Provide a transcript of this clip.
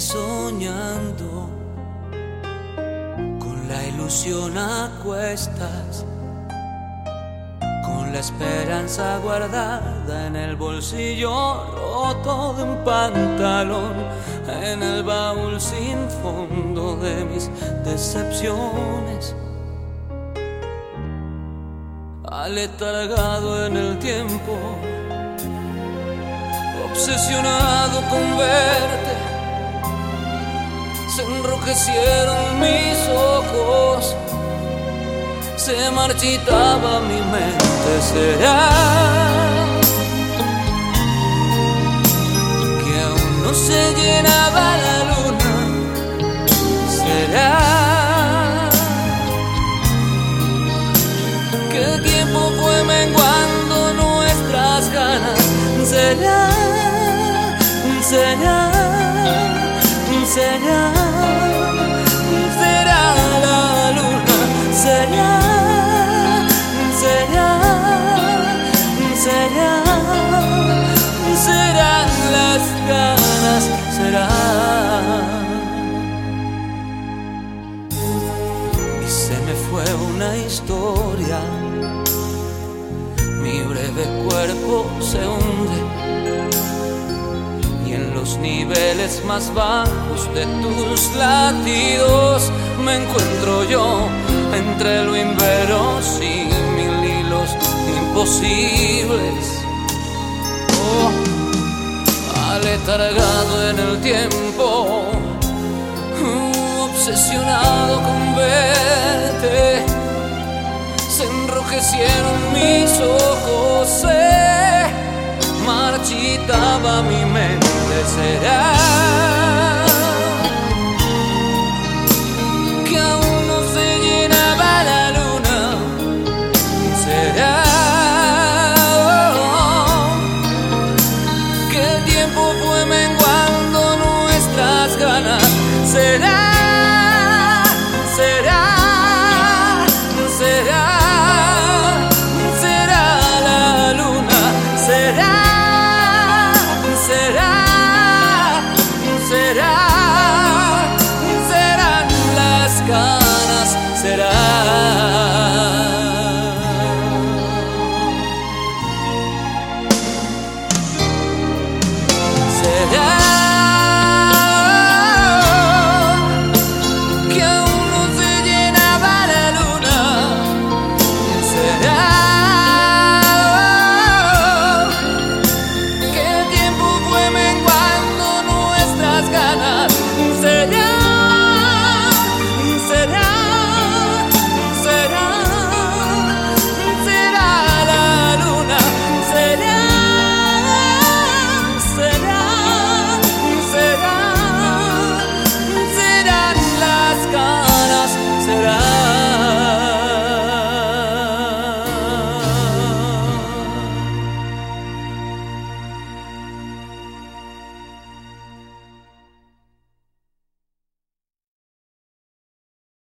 soñando con la ilusión a cuestas, con la esperanza guardada en el bolsillo roto de un pantalón, en el baúl sin fondo de mis decepciones. Aletargado en el tiempo obsesionado con verte. Se enrojecieron mis ojos, se marchitaba mi mente. Será que aún no se llenaba la luna. Será que el tiempo fue menguando nuestras ganas. Será será, será, será la luna, será, será, será, serán las ganas, será. Y se me fue una historia, mi breve cuerpo se hunde niveles más bajos de tus latidos me encuentro yo entre lo inverosímil y los imposibles. Oh, aletargado en el tiempo, obsesionado con verte, se enrojecieron mis ojos. Se marchitaba mi mente será